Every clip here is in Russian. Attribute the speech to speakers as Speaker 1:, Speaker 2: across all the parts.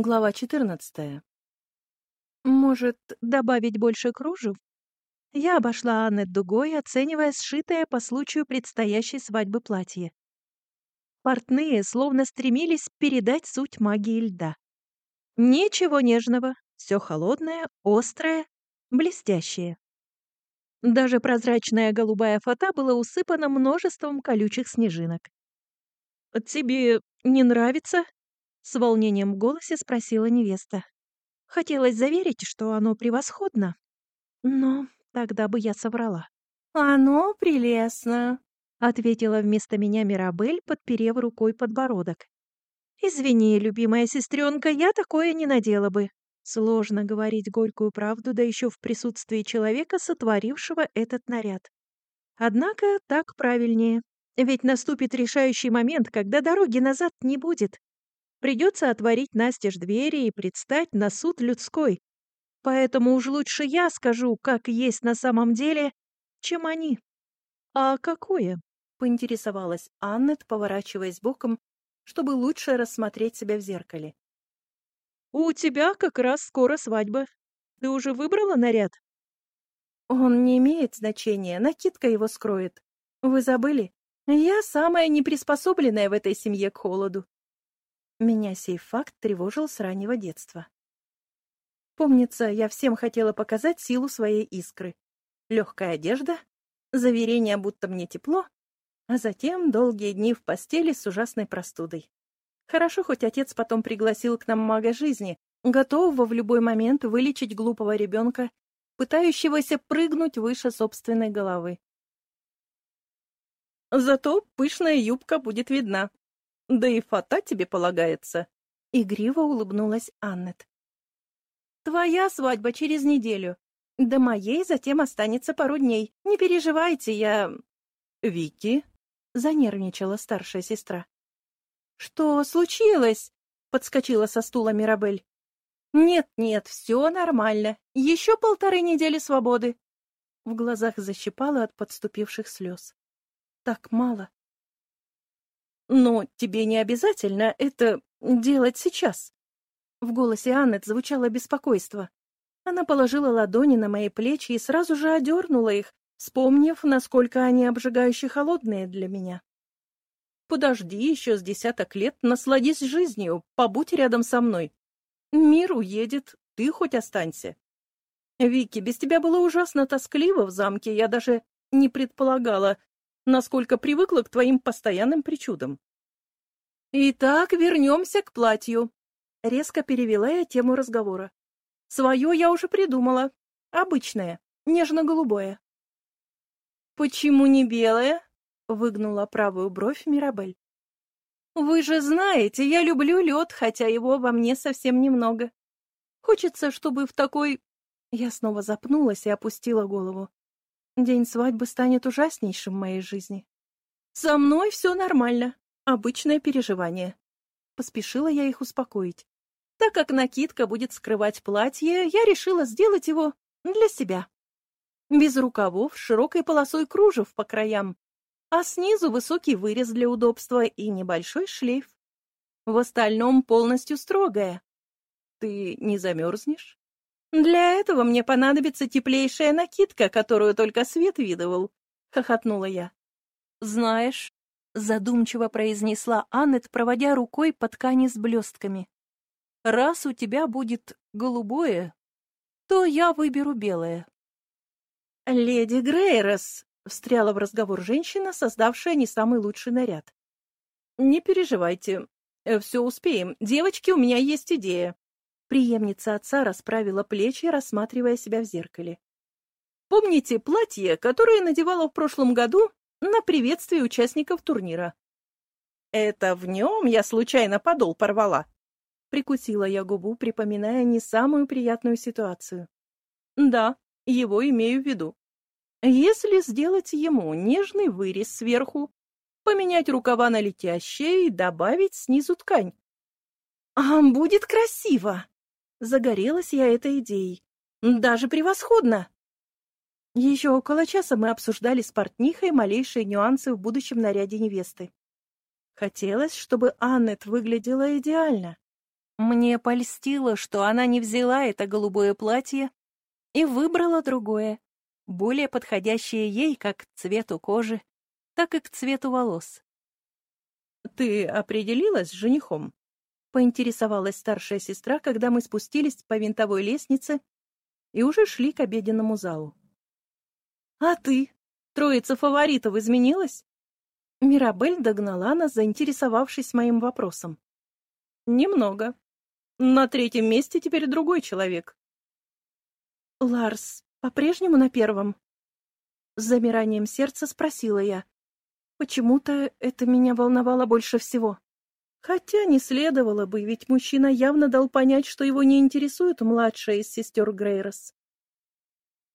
Speaker 1: Глава 14.
Speaker 2: Может, добавить больше кружев? Я обошла Аннет дугой, оценивая сшитое по случаю предстоящей свадьбы платье. Портные словно стремились передать суть магии льда. Ничего нежного, все холодное, острое, блестящее. Даже прозрачная голубая фата была усыпана множеством колючих снежинок. «Тебе не нравится?» — с волнением в голосе спросила невеста. Хотелось заверить, что оно превосходно, но тогда бы я соврала.
Speaker 1: «Оно прелестно», —
Speaker 2: ответила вместо меня Мирабель, подперев рукой подбородок. «Извини, любимая сестренка, я такое не надела бы. Сложно говорить горькую правду, да еще в присутствии человека, сотворившего этот наряд. Однако так правильнее. Ведь наступит решающий момент, когда дороги назад не будет. Придется отворить настежь двери и предстать на суд людской. Поэтому уж лучше я скажу, как есть на самом деле, чем они.
Speaker 1: «А какое?» — поинтересовалась Аннет, поворачиваясь боком, чтобы лучше рассмотреть себя в зеркале.
Speaker 2: «У тебя как раз скоро свадьба. Ты уже выбрала наряд?»
Speaker 1: «Он не имеет значения, накидка его скроет. Вы забыли? Я самая неприспособленная в этой семье к холоду». Меня сей факт тревожил с раннего детства. Помнится, я всем хотела показать силу своей искры. Легкая одежда, заверение, будто мне тепло, а затем долгие дни в постели с ужасной простудой. Хорошо, хоть отец потом пригласил к нам мага жизни, готового в любой момент вылечить глупого ребенка, пытающегося прыгнуть выше собственной головы. Зато пышная юбка будет видна. Да и фата тебе полагается. Игриво улыбнулась Аннет. Твоя свадьба через неделю. До моей затем останется пару дней. Не переживайте, я... Вики? Занервничала старшая сестра. «Что случилось?» — подскочила со стула Мирабель. «Нет-нет, все нормально. Еще полторы недели свободы». В глазах защипало от подступивших слез. «Так мало». «Но тебе не обязательно это делать сейчас». В голосе Аннет звучало беспокойство. Она положила ладони на мои плечи и сразу же одернула их, вспомнив, насколько они обжигающе холодные для меня. Подожди еще с десяток лет, насладись жизнью, побудь рядом со мной. Мир уедет, ты хоть останься. Вики, без тебя было ужасно тоскливо в замке, я даже не предполагала, насколько привыкла к твоим постоянным причудам. Итак, вернемся к платью. Резко перевела я тему разговора. Свое я уже придумала. Обычное, нежно-голубое. Почему не белое? Выгнула правую бровь Мирабель. «Вы же знаете, я люблю лед, хотя его во мне совсем немного. Хочется, чтобы в такой...» Я снова запнулась и опустила голову. День свадьбы станет ужаснейшим в моей жизни. «Со мной все нормально. Обычное переживание». Поспешила я их успокоить. Так как накидка будет скрывать платье, я решила сделать его для себя. Без рукавов, широкой полосой кружев по краям, а снизу высокий вырез для удобства и небольшой шлейф. В остальном полностью строгая. Ты не замерзнешь? Для этого мне понадобится теплейшая накидка, которую только свет видывал, — хохотнула я. Знаешь, — задумчиво произнесла Аннет, проводя рукой по ткани с блестками. Раз у тебя будет голубое, то я выберу белое. «Леди Грейрос!» Встряла в разговор женщина, создавшая не самый лучший наряд. «Не переживайте. Э, Все успеем. Девочки, у меня есть идея». Приемница отца расправила плечи, рассматривая себя в зеркале. «Помните платье, которое надевала в прошлом году на приветствие участников турнира?» «Это в нем я случайно подол порвала?» Прикусила я губу, припоминая не самую приятную ситуацию. «Да, его имею в виду. Если сделать ему нежный вырез сверху, поменять рукава на летящие и добавить снизу ткань. «А, будет красиво!» Загорелась я этой идеей. Даже превосходно! Еще около часа мы обсуждали с портнихой малейшие нюансы в будущем наряде невесты. Хотелось, чтобы Аннет выглядела идеально. Мне польстило, что она не взяла это голубое платье и выбрала другое, более подходящее ей как к цвету кожи, так и к цвету волос. «Ты определилась с женихом?» — поинтересовалась старшая сестра, когда мы спустились по винтовой лестнице и уже шли к обеденному залу. «А ты? Троица фаворитов изменилась?» Мирабель догнала нас, заинтересовавшись моим вопросом. «Немного. На третьем месте теперь другой человек». «Ларс по-прежнему на первом?» С замиранием сердца спросила я. Почему-то это меня волновало больше всего. Хотя не следовало бы, ведь мужчина явно дал понять, что его не интересует младшая из сестер Грейрос.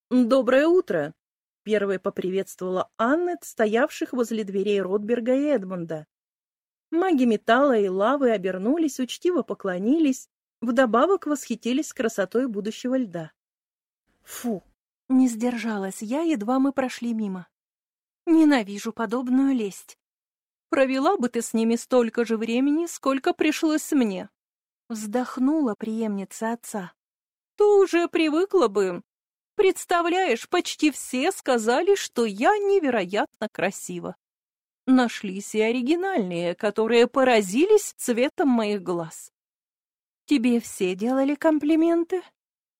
Speaker 1: «Доброе утро!» — первой поприветствовала Аннет, стоявших возле дверей Ротберга и Эдмунда. Маги металла и лавы обернулись, учтиво поклонились, вдобавок восхитились красотой будущего льда. Фу, не сдержалась я, едва мы прошли мимо. Ненавижу подобную лесть. Провела бы ты с ними столько же времени, сколько пришлось мне. Вздохнула преемница отца. Ты уже привыкла бы. Представляешь, почти все сказали, что я невероятно красива. Нашлись и оригинальные, которые поразились цветом моих глаз. Тебе все делали комплименты?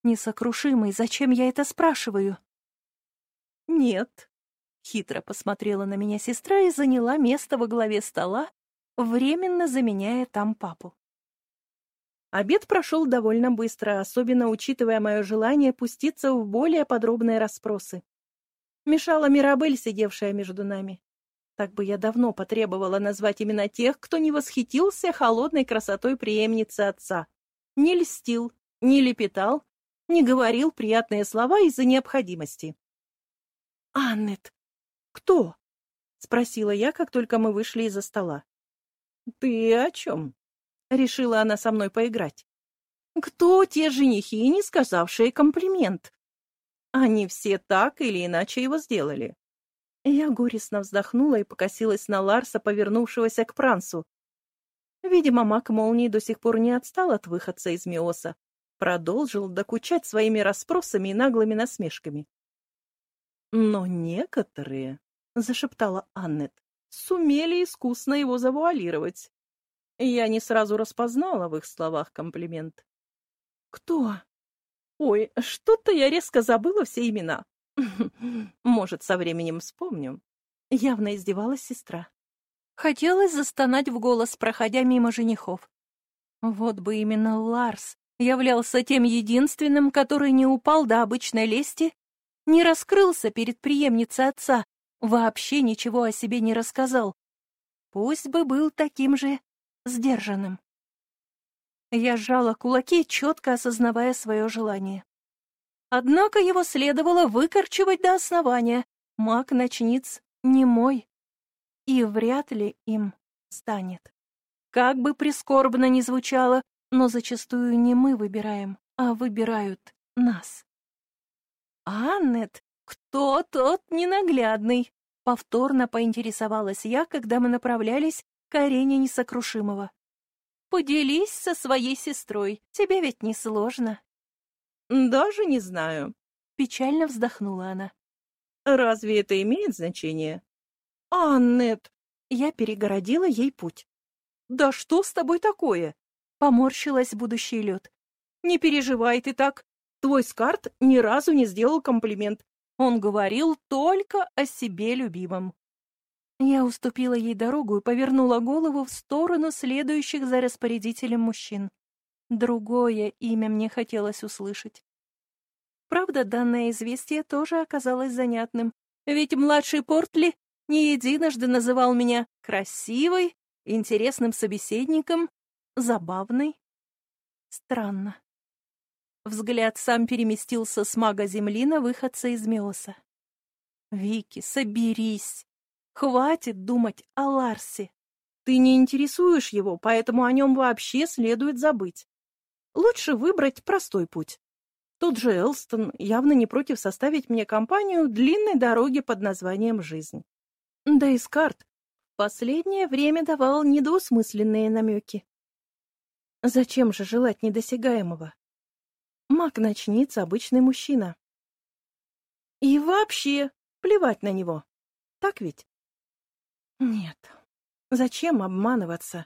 Speaker 1: Несокрушимый, зачем я это спрашиваю? Нет, Хитро посмотрела на меня сестра и заняла место во главе стола, временно заменяя там папу. Обед прошел довольно быстро, особенно учитывая мое желание пуститься в более подробные расспросы. Мешала Мирабель, сидевшая между нами. Так бы я давно потребовала назвать именно тех, кто не восхитился холодной красотой преемницы отца. Не льстил, не лепетал, не говорил приятные слова из-за необходимости. «Аннет, «Кто?» — спросила я, как только мы вышли из-за стола. «Ты о чем?» — решила она со мной поиграть. «Кто те женихи, не сказавшие комплимент?» Они все так или иначе его сделали. Я горестно вздохнула и покосилась на Ларса, повернувшегося к Прансу. Видимо, маг молнии до сих пор не отстал от выходца из Миоса, продолжил докучать своими расспросами и наглыми насмешками. Но некоторые — зашептала Аннет. «Сумели искусно его завуалировать». Я не сразу распознала в их словах комплимент. «Кто?» «Ой, что-то я резко забыла все имена. Может, со временем вспомню». Явно издевалась сестра. Хотелось застонать в голос, проходя мимо женихов. Вот бы именно Ларс являлся тем единственным, который не упал до обычной лести, не раскрылся перед преемницей отца, вообще ничего о себе не рассказал. Пусть бы был таким же сдержанным. Я сжала кулаки, четко осознавая свое желание. Однако его следовало выкорчевать до основания. Маг-ночниц не мой. И вряд ли им станет. Как бы прискорбно ни звучало, но зачастую не мы выбираем, а выбирают нас. «Аннет, кто тот ненаглядный?» Повторно поинтересовалась я, когда мы направлялись к арене несокрушимого. «Поделись со своей сестрой, тебе ведь не сложно». «Даже не знаю», — печально вздохнула она. «Разве это имеет значение?» «Аннет!» Я перегородила ей путь. «Да что с тобой такое?» — поморщилась будущий лед. «Не переживай ты так. Твой скарт ни разу не сделал комплимент. Он говорил только о себе любимом. Я уступила ей дорогу и повернула голову в сторону следующих за распорядителем мужчин. Другое имя мне хотелось услышать. Правда, данное известие тоже оказалось занятным, ведь младший Портли не единожды называл меня красивой, интересным собеседником, забавной. Странно. Взгляд сам переместился с мага Земли на выходца из Меоса. «Вики, соберись! Хватит думать о Ларсе! Ты не интересуешь его, поэтому о нем вообще следует забыть. Лучше выбрать простой путь. Тот же Элстон явно не против составить мне компанию длинной дороги под названием «Жизнь». Да и Скарт в последнее время давал недвусмысленные намеки. Зачем же желать недосягаемого? Маг начнится обычный мужчина. И вообще, плевать на него. Так ведь? Нет. Зачем обманываться?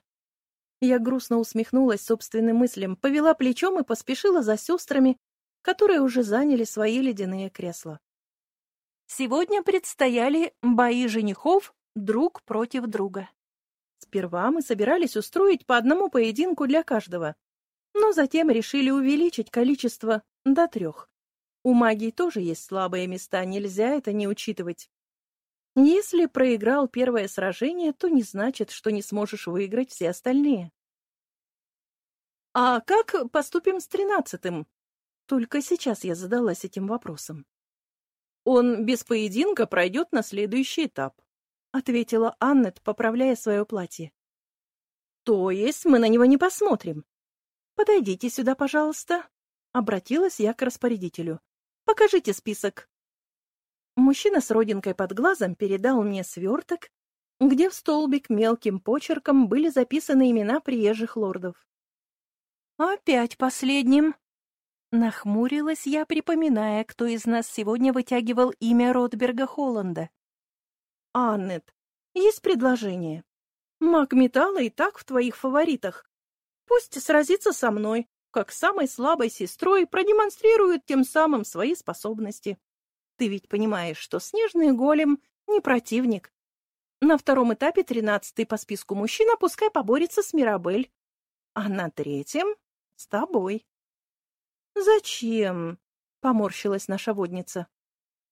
Speaker 1: Я грустно усмехнулась собственным мыслям, повела плечом и поспешила за сестрами, которые уже заняли свои ледяные кресла. Сегодня предстояли бои женихов друг против друга. Сперва мы собирались устроить по одному поединку для каждого, но затем решили увеличить количество до трех. У магии тоже есть слабые места, нельзя это не учитывать. Если проиграл первое сражение, то не значит, что не сможешь выиграть все остальные. А как поступим с тринадцатым? Только сейчас я задалась этим вопросом. Он без поединка пройдет на следующий этап, ответила Аннет, поправляя свое платье. То есть мы на него не посмотрим? Подойдите сюда, пожалуйста, обратилась я к распорядителю. Покажите список. Мужчина с родинкой под глазом передал мне сверток, где в столбик мелким почерком были записаны имена приезжих лордов. «Опять последним!» Нахмурилась я, припоминая, кто из нас сегодня вытягивал имя Ротберга Холланда. «Аннет, есть предложение. Маг металла и так в твоих фаворитах. Пусть сразится со мной, как самой слабой сестрой, продемонстрирует тем самым свои способности. Ты ведь понимаешь, что снежный голем не противник. На втором этапе тринадцатый по списку мужчина пускай поборется с Мирабель, а на третьем — с тобой. «Зачем?» — поморщилась наша водница.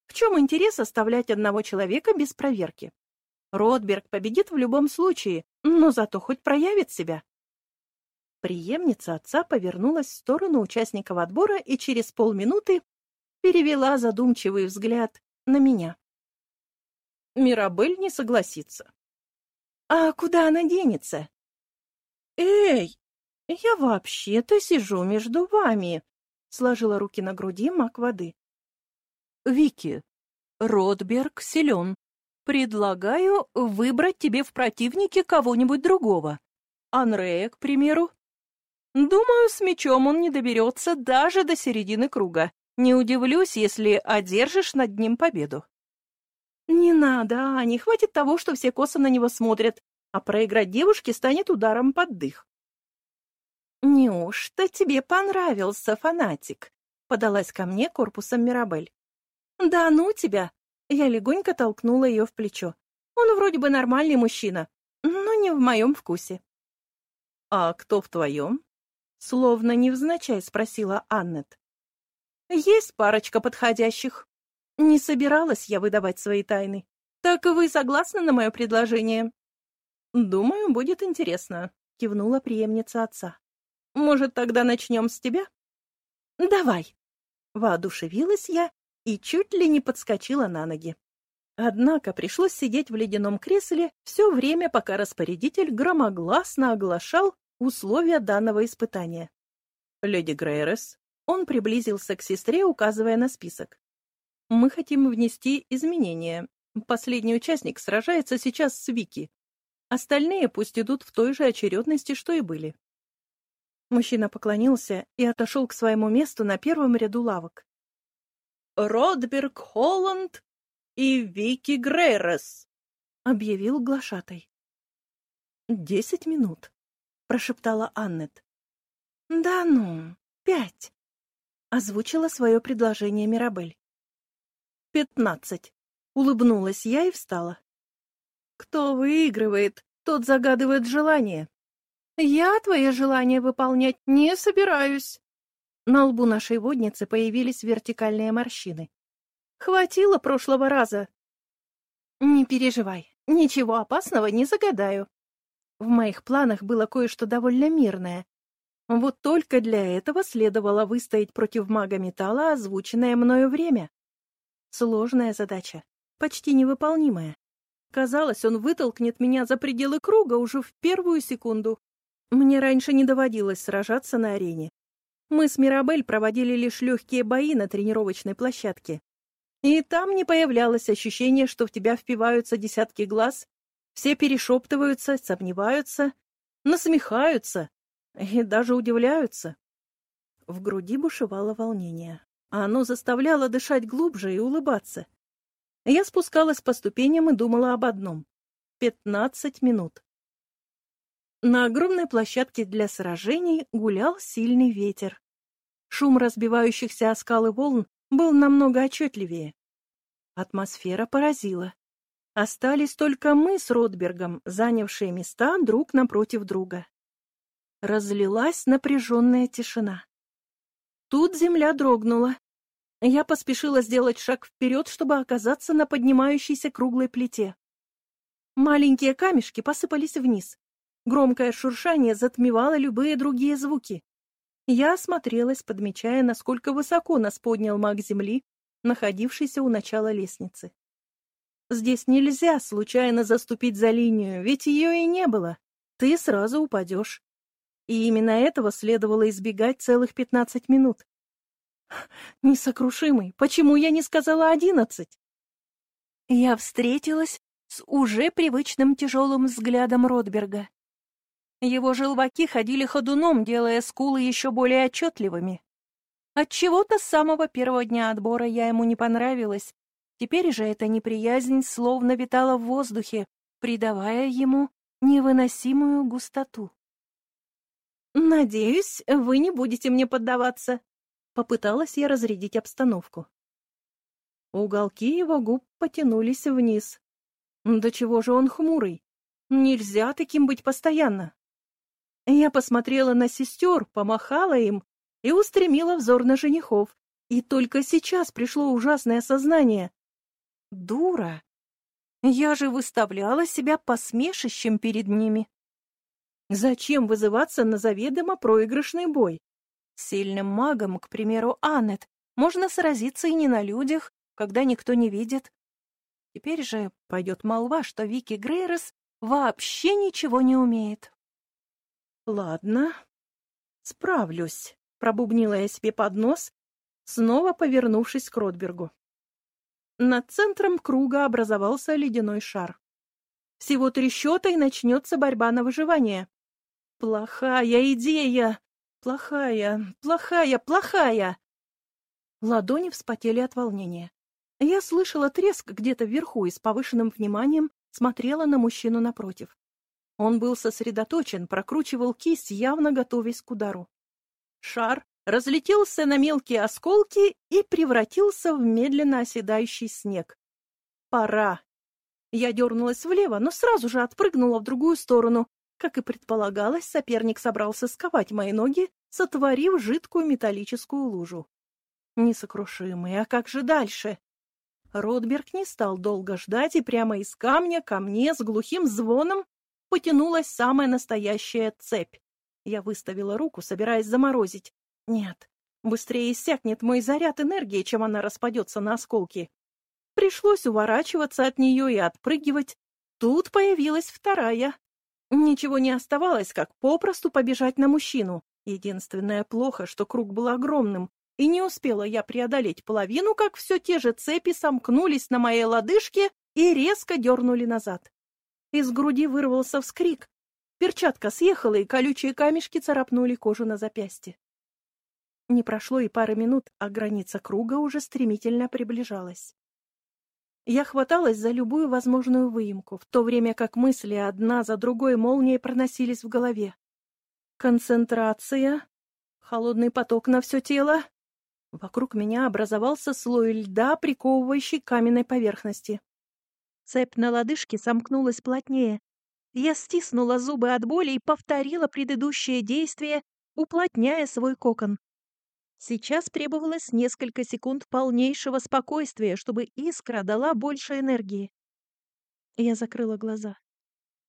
Speaker 1: «В чем интерес оставлять одного человека без проверки? Ротберг победит в любом случае, но зато хоть проявит себя». Приемница отца повернулась в сторону участников отбора и через полминуты перевела задумчивый взгляд на меня. Мирабель не согласится. А куда она денется? Эй, я вообще-то сижу между вами, сложила руки на груди мак воды. Вики, Ротберг силен. Предлагаю выбрать тебе в противнике кого-нибудь другого. Анрея, к примеру. Думаю, с мечом он не доберется даже до середины круга. Не удивлюсь, если одержишь над ним победу. Не надо, не хватит того, что все косо на него смотрят, а проиграть девушке станет ударом под дых. «Неужто тебе понравился фанатик?» — подалась ко мне корпусом Мирабель. «Да ну тебя!» — я легонько толкнула ее в плечо. «Он вроде бы нормальный мужчина, но не в моем вкусе». «А кто в твоем?» — словно невзначай спросила Аннет. Есть парочка подходящих. Не собиралась я выдавать свои тайны. Так вы согласны на мое предложение? Думаю, будет интересно, кивнула преемница отца. Может, тогда начнем с тебя? Давай. Воодушевилась я и чуть ли не подскочила на ноги. Однако пришлось сидеть в ледяном кресле все время, пока распорядитель громогласно оглашал условия данного испытания. «Леди Грейрес, он приблизился к сестре, указывая на список. «Мы хотим внести изменения. Последний участник сражается сейчас с Вики. Остальные пусть идут в той же очередности, что и были». Мужчина поклонился и отошел к своему месту на первом ряду лавок. «Родберг Холланд и Вики Грейрес», — объявил глашатай. «Десять минут», — прошептала Аннет. «Да ну, пять», озвучила свое предложение Мирабель. «Пятнадцать», — улыбнулась я и встала. «Кто выигрывает, тот загадывает желание. Я твое желание выполнять не собираюсь». На лбу нашей водницы появились вертикальные морщины. «Хватило прошлого раза». «Не переживай, ничего опасного не загадаю. В моих планах было кое-что довольно мирное, вот только для этого следовало выстоять против мага металла озвученное мною время. Сложная задача, почти невыполнимая. Казалось, он вытолкнет меня за пределы круга уже в первую секунду. Мне раньше не доводилось сражаться на арене. Мы с Мирабель проводили лишь легкие бои на тренировочной площадке. И там не появлялось ощущение, что в тебя впиваются десятки глаз, все перешептываются, сомневаются, насмехаются, и даже удивляются. В груди бушевало волнение, а оно заставляло дышать глубже и улыбаться. Я спускалась по ступеням и думала об одном — пятнадцать минут. На огромной площадке для сражений гулял сильный ветер. Шум разбивающихся о скалы волн был намного отчетливее. Атмосфера поразила. Остались только мы с Ротбергом, занявшие места друг напротив друга. Разлилась напряженная тишина. Тут земля дрогнула. Я поспешила сделать шаг вперед, чтобы оказаться на поднимающейся круглой плите. Маленькие камешки посыпались вниз. Громкое шуршание затмевало любые другие звуки. Я осмотрелась, подмечая, насколько высоко нас поднял маг земли, находившийся у начала лестницы. Здесь нельзя случайно заступить за линию, ведь ее и не было. Ты сразу упадешь. И именно этого следовало избегать целых пятнадцать минут. Несокрушимый, почему я не сказала одиннадцать? Я встретилась с уже привычным тяжелым взглядом Ротберга. Его желваки ходили ходуном, делая скулы еще более отчетливыми. Отчего-то с самого первого дня отбора я ему не понравилась. Теперь же эта неприязнь словно витала в воздухе, придавая ему невыносимую густоту. «Надеюсь, вы не будете мне поддаваться», — попыталась я разрядить обстановку. Уголки его губ потянулись вниз. «Да чего же он хмурый? Нельзя таким быть постоянно». Я посмотрела на сестер, помахала им и устремила взор на женихов. И только сейчас пришло ужасное сознание. Дура! Я же выставляла себя посмешищем перед ними. Зачем вызываться на заведомо проигрышный бой? Сильным магом, к примеру, Аннет, можно сразиться и не на людях, когда никто не видит. Теперь же пойдет молва, что Вики Грейрос вообще ничего не умеет. Ладно, справлюсь, пробубнила я себе под нос, снова повернувшись к Ротбергу. Над центром круга образовался ледяной шар. Всего три счета, и начнется борьба на выживание. Плохая идея! Плохая, плохая, плохая! Ладони вспотели от волнения. Я слышала треск где-то вверху и с повышенным вниманием смотрела на мужчину напротив. Он был сосредоточен, прокручивал кисть, явно готовясь к удару. Шар разлетелся на мелкие осколки и превратился в медленно оседающий снег. Пора. Я дернулась влево, но сразу же отпрыгнула в другую сторону. Как и предполагалось, соперник собрался сковать мои ноги, сотворив жидкую металлическую лужу. Несокрушимый, а как же дальше? Ротберг не стал долго ждать, и прямо из камня ко мне с глухим звоном потянулась самая настоящая цепь. Я выставила руку, собираясь заморозить. Нет, быстрее иссякнет мой заряд энергии, чем она распадется на осколки. Пришлось уворачиваться от нее и отпрыгивать. Тут появилась вторая. Ничего не оставалось, как попросту побежать на мужчину. Единственное плохо, что круг был огромным, и не успела я преодолеть половину, как все те же цепи сомкнулись на моей лодыжке и резко дернули назад. Из груди вырвался вскрик. Перчатка съехала, и колючие камешки царапнули кожу на запястье. Не прошло и пары минут, а граница круга уже стремительно приближалась. Я хваталась за любую возможную выемку, в то время как мысли одна за другой молнией проносились в голове. Концентрация, холодный поток на все тело. Вокруг меня образовался слой льда, приковывающий каменной поверхности.
Speaker 2: Цепь на лодыжке сомкнулась плотнее. Я стиснула зубы от боли и повторила предыдущее действие, уплотняя свой кокон. Сейчас требовалось несколько секунд полнейшего спокойствия, чтобы искра дала больше энергии. Я закрыла глаза.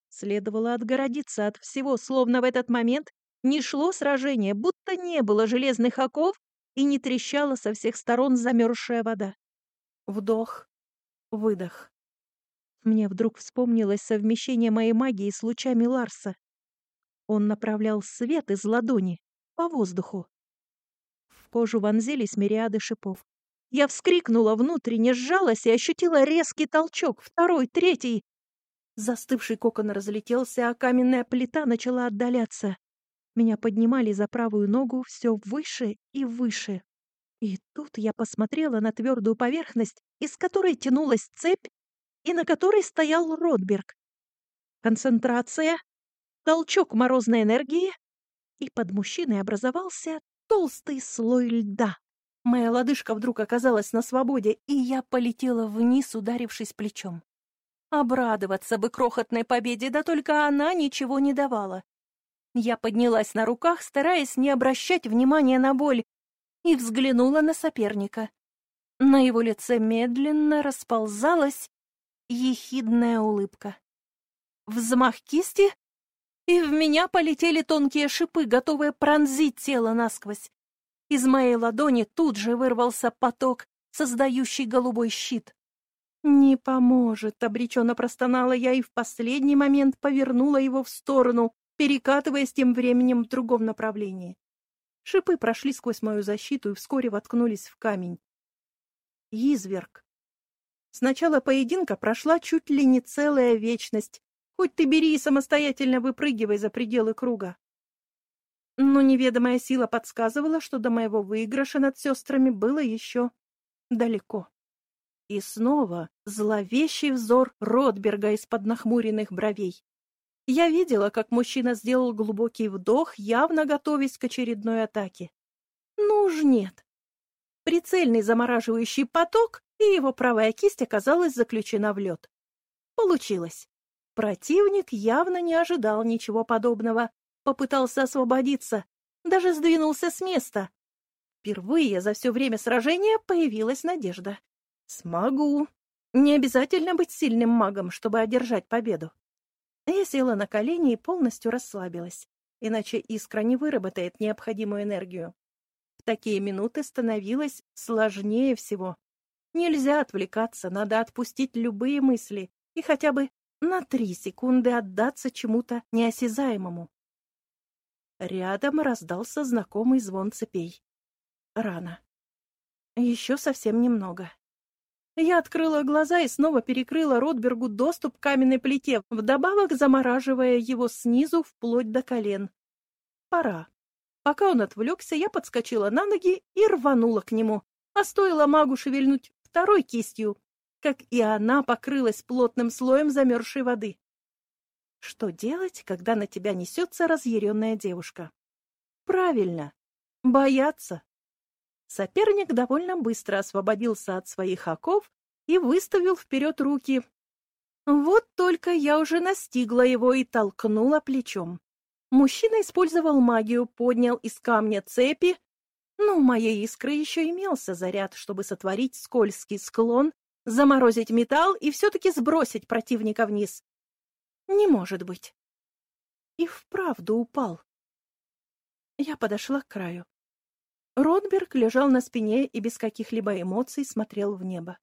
Speaker 2: Следовало отгородиться от всего, словно в этот момент не шло сражение, будто не было железных оков и не трещала со всех сторон замерзшая вода.
Speaker 1: Вдох, выдох.
Speaker 2: Мне вдруг вспомнилось совмещение моей магии с лучами Ларса. Он направлял свет из ладони по воздуху. В кожу вонзились мириады шипов. Я вскрикнула внутренне, сжалась и ощутила резкий толчок, второй, третий. Застывший кокон разлетелся, а каменная плита начала отдаляться. Меня поднимали за правую ногу все выше и выше. И тут я посмотрела на твердую поверхность, из которой тянулась цепь и на которой стоял Ротберг. Концентрация, толчок морозной энергии, и под мужчиной образовался толстый слой льда.
Speaker 1: Моя лодыжка вдруг оказалась на свободе, и я полетела вниз, ударившись плечом. Обрадоваться бы крохотной победе, да только она ничего не давала. Я поднялась на руках, стараясь не обращать внимания на боль, и взглянула на соперника. На его лице медленно расползалась ехидная улыбка. Взмах кисти, и в меня полетели тонкие шипы, готовые пронзить тело насквозь. Из моей ладони тут же вырвался поток, создающий голубой щит. «Не поможет», — обреченно простонала я и в последний момент повернула его в сторону, перекатываясь тем временем в другом направлении. Шипы прошли сквозь мою защиту и вскоре воткнулись в камень. Изверг. С начала поединка прошла чуть ли не целая вечность. Хоть ты бери и самостоятельно выпрыгивай за пределы круга. Но неведомая сила подсказывала, что до моего выигрыша над сестрами было еще далеко. И снова зловещий взор Ротберга из-под нахмуренных бровей. Я видела, как мужчина сделал глубокий вдох, явно готовясь к очередной атаке. Ну уж нет. Прицельный замораживающий поток, и его правая кисть оказалась заключена в лед. Получилось. Противник явно не ожидал ничего подобного, попытался освободиться, даже сдвинулся с места. Впервые за все время сражения появилась надежда. Смогу. Не обязательно быть сильным магом, чтобы одержать победу. Я села на колени и полностью расслабилась, иначе искра не выработает необходимую энергию. В такие минуты становилось сложнее всего. Нельзя отвлекаться, надо отпустить любые мысли и хотя бы на три секунды отдаться чему-то неосязаемому. Рядом раздался знакомый звон цепей. Рано. Еще совсем немного. Я открыла глаза и снова перекрыла Ротбергу доступ к каменной плите, вдобавок замораживая его снизу вплоть до колен. Пора. Пока он отвлекся, я подскочила на ноги и рванула к нему, а стоило магу шевельнуть второй кистью, как и она покрылась плотным слоем замерзшей воды. Что делать, когда на тебя несется разъяренная девушка? Правильно, бояться. Соперник довольно быстро освободился от своих оков и выставил вперед руки. Вот только я уже настигла его и толкнула плечом. Мужчина использовал магию, поднял из камня цепи, но у моей искры еще имелся заряд, чтобы сотворить скользкий склон, заморозить металл и все-таки сбросить противника вниз. Не может быть. И вправду упал. Я подошла к краю. Ротберг лежал на спине и без каких-либо эмоций смотрел в небо.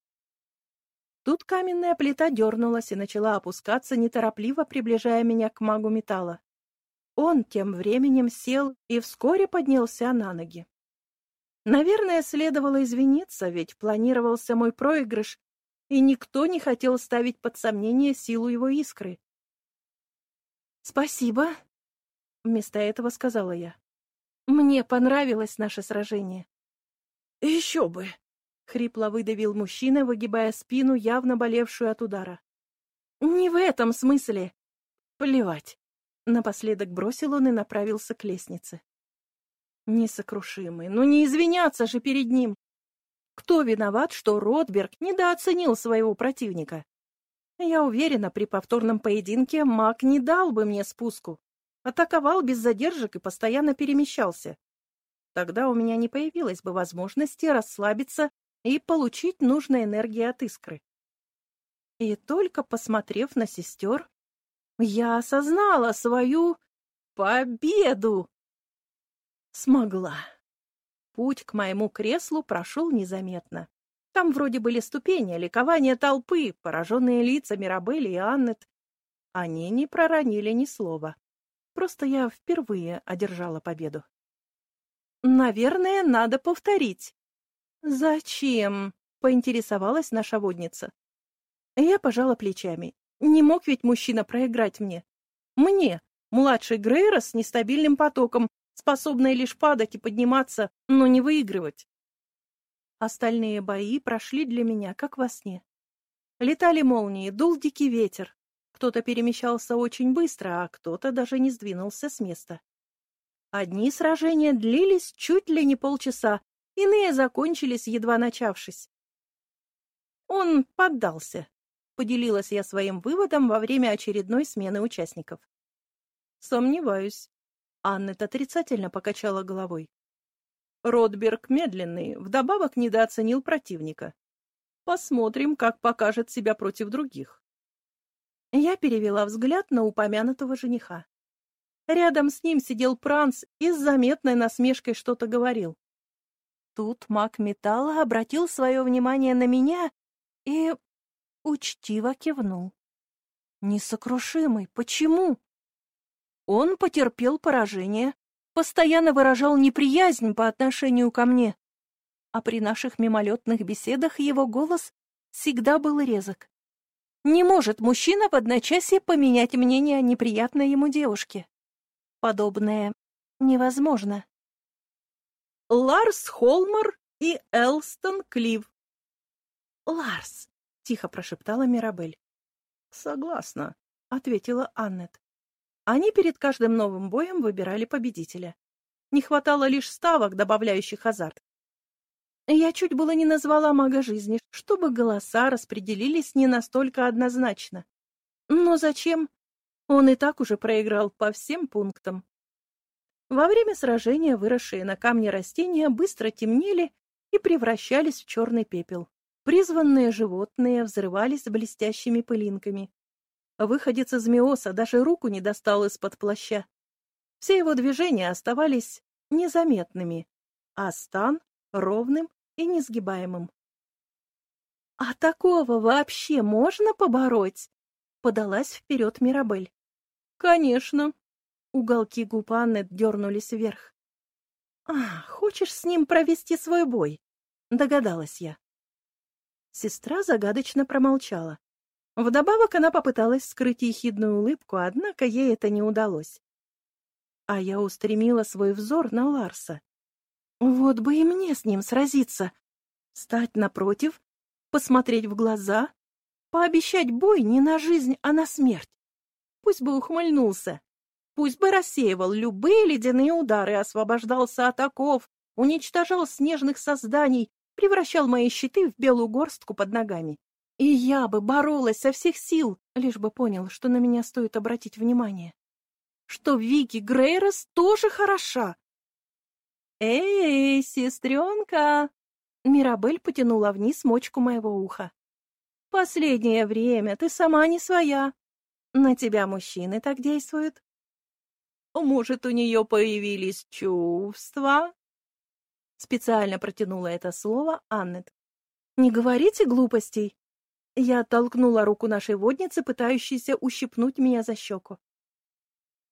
Speaker 1: Тут каменная плита дернулась и начала опускаться, неторопливо приближая меня к магу металла. Он тем временем сел и вскоре поднялся на ноги. Наверное, следовало извиниться, ведь планировался мой проигрыш, и никто не хотел ставить под сомнение силу его искры. «Спасибо», — вместо этого сказала я. Мне понравилось наше сражение. Еще бы! Хрипло выдавил мужчина, выгибая спину, явно болевшую от удара. Не в этом смысле. Плевать. Напоследок бросил он и направился к лестнице. Несокрушимый, ну не извиняться же перед ним. Кто виноват, что Ротберг недооценил своего противника? Я уверена, при повторном поединке маг не дал бы мне спуску. Атаковал без задержек и постоянно перемещался. Тогда у меня не появилось бы возможности расслабиться и получить нужной энергии от искры. И только посмотрев на сестер, я осознала свою победу. Смогла. Путь к моему креслу прошел незаметно. Там вроде были ступени, ликование толпы, пораженные лица Мирабели и Аннет. Они не проронили ни слова. Просто я впервые одержала победу. Наверное, надо повторить. Зачем? Поинтересовалась наша водница. Я пожала плечами. Не мог ведь мужчина проиграть мне. Мне, Младший Грейра с нестабильным потоком, способный лишь падать и подниматься, но не выигрывать. Остальные бои прошли для меня, как во сне. Летали молнии, дул дикий ветер. Кто-то перемещался очень быстро, а кто-то даже не сдвинулся с места. Одни сражения длились чуть ли не полчаса, иные закончились, едва начавшись. Он поддался. Поделилась я своим выводом во время очередной смены участников. Сомневаюсь. Аннет отрицательно покачала головой. Ротберг медленный, вдобавок недооценил противника. Посмотрим, как покажет себя против других. Я перевела взгляд на упомянутого жениха. Рядом с ним сидел Пранц и с заметной насмешкой что-то говорил. Тут маг металла обратил свое внимание на меня и учтиво кивнул. Несокрушимый, почему? Он потерпел поражение, постоянно выражал неприязнь по отношению ко мне, а при наших мимолетных беседах его голос всегда был резок. Не может мужчина в одночасье поменять мнение о неприятной ему девушке. Подобное невозможно. Ларс Холмар и Элстон Клив. Ларс, тихо прошептала Мирабель. Согласна, ответила Аннет. Они перед каждым новым боем выбирали победителя. Не хватало лишь ставок, добавляющих азарт. Я чуть было не назвала мага жизни, чтобы голоса распределились не настолько однозначно. Но зачем? Он и так уже проиграл по всем пунктам. Во время сражения выросшие на камне растения быстро темнели и превращались в черный пепел. Призванные животные взрывались блестящими пылинками. Выходец из Миоса даже руку не достал из-под плаща. Все его движения оставались незаметными, а стан — ровным и несгибаемым. — А такого вообще можно побороть? — подалась вперед Мирабель. — Конечно. Уголки губ Анны дернулись вверх. — А, хочешь с ним провести свой бой? — догадалась я. Сестра загадочно промолчала. Вдобавок она попыталась скрыть ехидную улыбку, однако ей это не удалось. А я устремила свой взор на Ларса. Вот бы и мне с ним сразиться. Стать напротив, посмотреть в глаза, пообещать бой не на жизнь, а на смерть. Пусть бы ухмыльнулся, пусть бы рассеивал любые ледяные удары, освобождался от оков, уничтожал снежных созданий, превращал мои щиты в белую горстку под ногами. И я бы боролась со всех сил, лишь бы понял, что на меня стоит обратить внимание. Что Вики Грейрос тоже хороша. «Эй, сестренка!» Мирабель потянула вниз мочку моего уха. «Последнее время ты сама не своя. На тебя мужчины так действуют?» «Может, у нее появились чувства?» Специально протянула это слово Аннет. «Не говорите глупостей!» Я оттолкнула руку нашей водницы, пытающейся ущипнуть меня за щеку.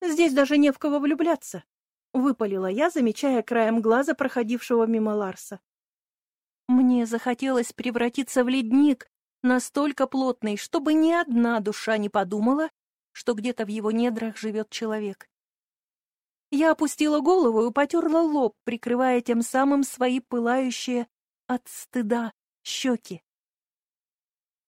Speaker 1: «Здесь даже не в кого влюбляться», — выпалила я, замечая краем глаза проходившего мимо Ларса. Мне захотелось превратиться в ледник, настолько плотный, чтобы ни одна душа не подумала, что где-то в его недрах живет человек. Я опустила голову и потерла лоб, прикрывая тем самым свои пылающие от стыда щеки.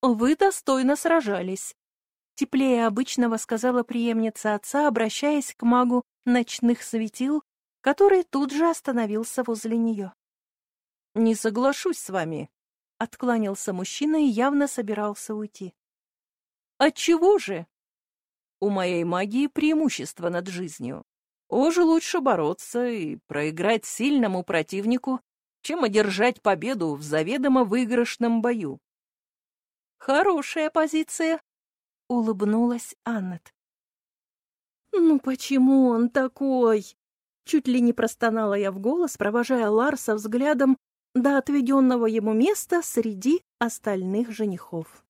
Speaker 1: «Вы достойно сражались», — теплее обычного сказала преемница отца, обращаясь к магу ночных светил, который тут же остановился возле нее. «Не соглашусь с вами», — откланялся мужчина и явно собирался уйти. «Отчего же?» «У моей магии преимущество над жизнью. Уже лучше бороться и проиграть сильному противнику, чем одержать победу в заведомо выигрышном бою. Хорошая позиция, — улыбнулась Аннет. «Ну почему он такой?» Чуть ли не простонала я в голос, провожая Ларса взглядом до отведенного ему места среди остальных женихов.